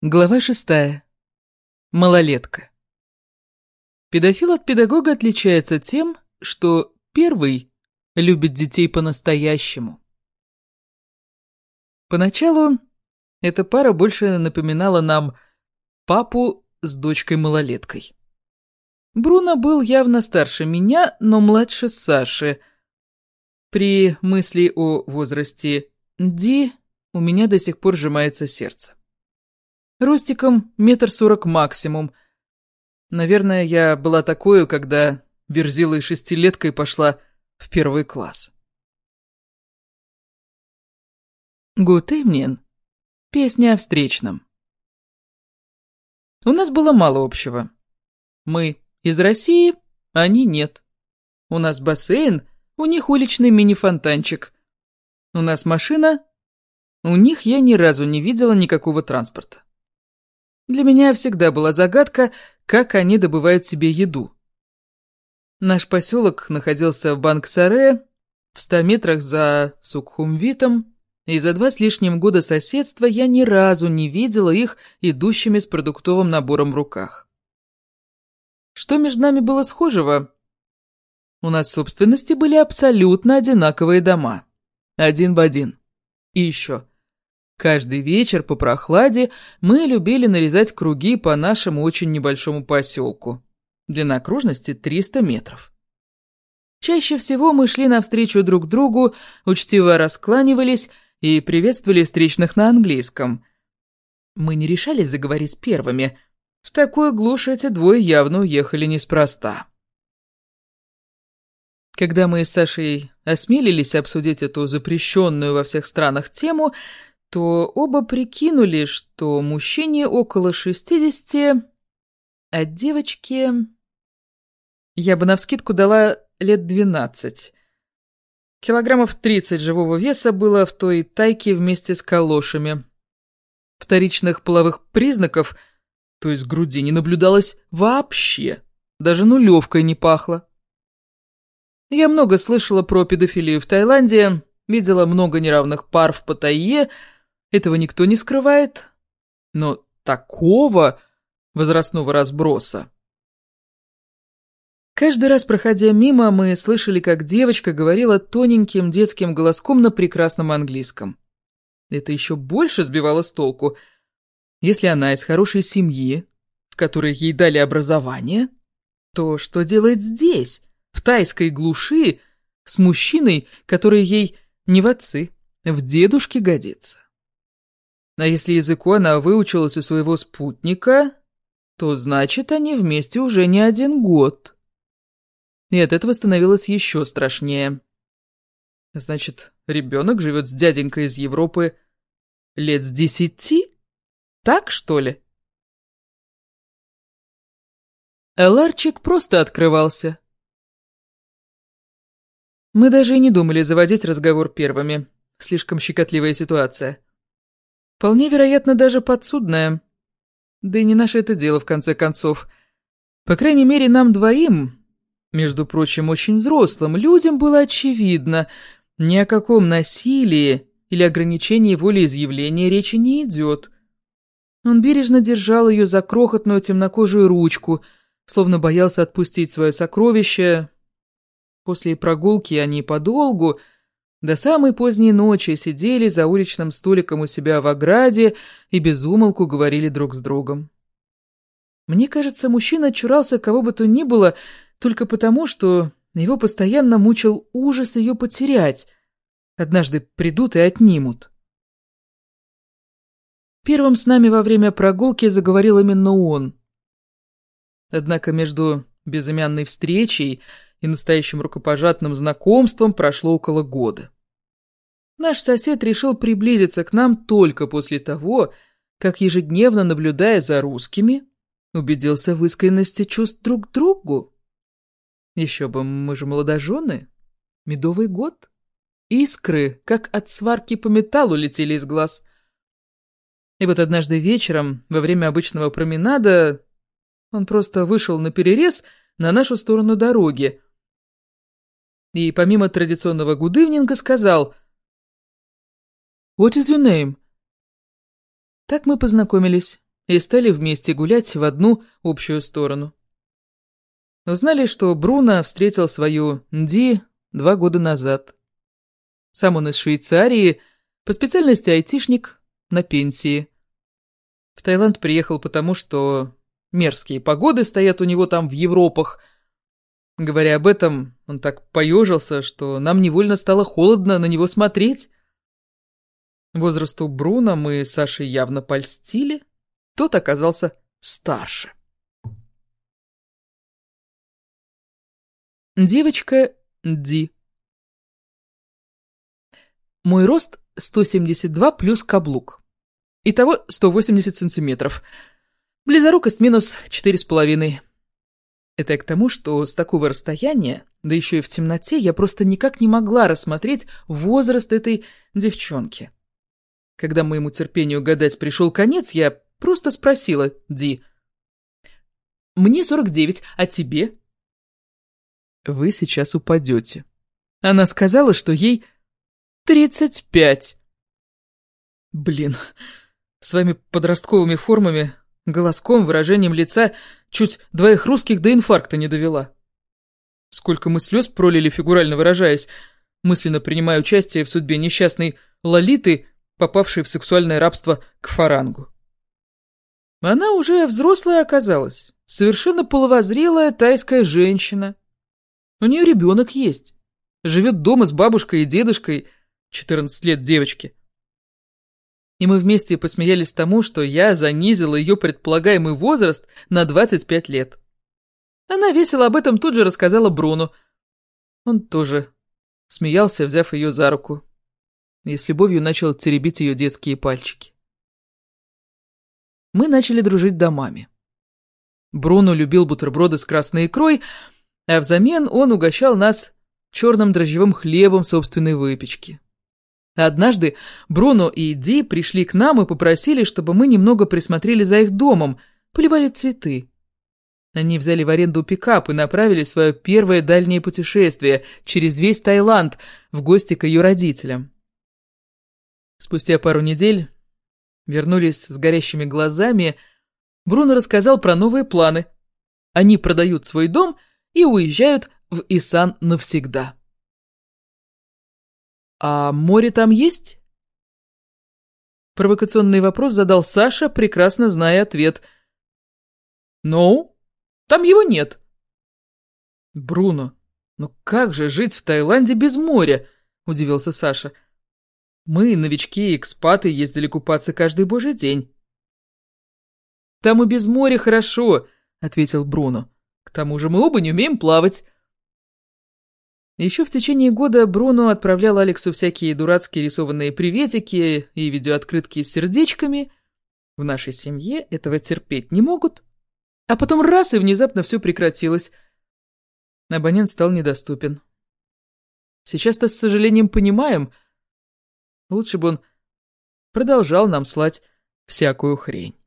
Глава шестая. Малолетка. Педофил от педагога отличается тем, что первый любит детей по-настоящему. Поначалу эта пара больше напоминала нам папу с дочкой-малолеткой. Бруно был явно старше меня, но младше Саши. При мысли о возрасте Ди у меня до сих пор сжимается сердце. Ростиком метр сорок максимум. Наверное, я была такой, когда верзила шестилеткой пошла в первый класс. Evening. Песня о встречном. У нас было мало общего. Мы из России, они нет. У нас бассейн, у них уличный мини-фонтанчик. У нас машина, у них я ни разу не видела никакого транспорта. Для меня всегда была загадка, как они добывают себе еду. Наш поселок находился в Банксаре, в ста метрах за Сукхумвитом, и за два с лишним года соседства я ни разу не видела их идущими с продуктовым набором в руках. Что между нами было схожего? У нас в собственности были абсолютно одинаковые дома. Один в один. И еще. Каждый вечер по прохладе мы любили нарезать круги по нашему очень небольшому поселку. Длина окружности 300 метров. Чаще всего мы шли навстречу друг другу, учтиво раскланивались и приветствовали встречных на английском. Мы не решались заговорить первыми. В такую глушь эти двое явно уехали неспроста. Когда мы с Сашей осмелились обсудить эту запрещенную во всех странах тему, то оба прикинули, что мужчине около шестидесяти, а девочке... Я бы навскидку дала лет двенадцать. Килограммов тридцать живого веса было в той тайке вместе с калошами. Вторичных половых признаков, то есть груди, не наблюдалось вообще. Даже нулевкой не пахло. Я много слышала про педофилию в Таиланде, видела много неравных пар в Паттайе, этого никто не скрывает. Но такого возрастного разброса... Каждый раз, проходя мимо, мы слышали, как девочка говорила тоненьким детским голоском на прекрасном английском. Это еще больше сбивало с толку. Если она из хорошей семьи, в которой ей дали образование, то что делает здесь, в тайской глуши, с мужчиной, который ей не в отцы, в дедушке годится? А если языку она выучилась у своего спутника, то значит, они вместе уже не один год. И от этого становилось еще страшнее. Значит, ребенок живет с дяденькой из Европы лет с десяти? Так, что ли? Эларчик просто открывался. Мы даже и не думали заводить разговор первыми. Слишком щекотливая ситуация. Вполне вероятно, даже подсудная. Да и не наше это дело, в конце концов. По крайней мере, нам двоим, между прочим, очень взрослым, людям было очевидно, ни о каком насилии или ограничении волеизъявления речи не идет. Он бережно держал ее за крохотную темнокожую ручку, словно боялся отпустить свое сокровище. После прогулки они подолгу до самой поздней ночи сидели за уличным столиком у себя в ограде и безумолку говорили друг с другом. Мне кажется, мужчина чурался кого бы то ни было только потому, что его постоянно мучил ужас ее потерять. Однажды придут и отнимут. Первым с нами во время прогулки заговорил именно он. Однако между безымянной встречей и настоящим рукопожатным знакомством прошло около года. Наш сосед решил приблизиться к нам только после того, как, ежедневно наблюдая за русскими, убедился в искренности чувств друг к другу. Еще бы, мы же молодожены. Медовый год. Искры, как от сварки по металлу, летели из глаз. И вот однажды вечером, во время обычного променада, он просто вышел на перерез на нашу сторону дороги, и помимо традиционного гудывнинга сказал «What is your name?» Так мы познакомились и стали вместе гулять в одну общую сторону. Узнали, что Бруно встретил свою Ди два года назад. Сам он из Швейцарии, по специальности айтишник, на пенсии. В Таиланд приехал потому, что мерзкие погоды стоят у него там в Европах. Говоря об этом, он так поежился, что нам невольно стало холодно на него смотреть. Возрасту Бруно мы с Сашей явно польстили. Тот оказался старше. Девочка Ди. Мой рост 172 плюс каблук. Итого 180 сантиметров. Близорукость минус 4,5. Это я к тому, что с такого расстояния, да еще и в темноте, я просто никак не могла рассмотреть возраст этой девчонки. Когда моему терпению гадать пришел конец, я просто спросила Ди. «Мне 49, а тебе?» «Вы сейчас упадете». Она сказала, что ей 35. Блин, своими подростковыми формами, голоском, выражением лица чуть двоих русских до инфаркта не довела. Сколько мы слез пролили, фигурально выражаясь, мысленно принимая участие в судьбе несчастной Лолиты, попавшей в сексуальное рабство к фарангу. Она уже взрослая оказалась, совершенно половозрелая тайская женщина. У нее ребенок есть, живет дома с бабушкой и дедушкой, 14 лет девочки. И мы вместе посмеялись тому, что я занизила ее предполагаемый возраст на 25 лет. Она весело об этом тут же рассказала Бруну. Он тоже смеялся, взяв ее за руку и с любовью начал теребить ее детские пальчики. Мы начали дружить домами. Бруно любил бутерброды с красной икрой, а взамен он угощал нас черным дрожжевым хлебом собственной выпечки. Однажды Бруно и Ди пришли к нам и попросили, чтобы мы немного присмотрели за их домом, поливали цветы. Они взяли в аренду пикап и направили свое первое дальнее путешествие через весь Таиланд в гости к ее родителям. Спустя пару недель вернулись с горящими глазами. Бруно рассказал про новые планы. Они продают свой дом и уезжают в Исан навсегда. «А море там есть?» Провокационный вопрос задал Саша, прекрасно зная ответ. «Ну, там его нет». «Бруно, ну как же жить в Таиланде без моря?» – удивился Саша. Мы, новички и экспаты, ездили купаться каждый божий день. «Там и без моря хорошо», — ответил Бруно. «К тому же мы оба не умеем плавать». Еще в течение года Бруно отправлял Алексу всякие дурацкие рисованные приветики и видеооткрытки с сердечками. В нашей семье этого терпеть не могут. А потом раз, и внезапно все прекратилось. Абонент стал недоступен. Сейчас-то с сожалением понимаем — Лучше бы он продолжал нам слать всякую хрень.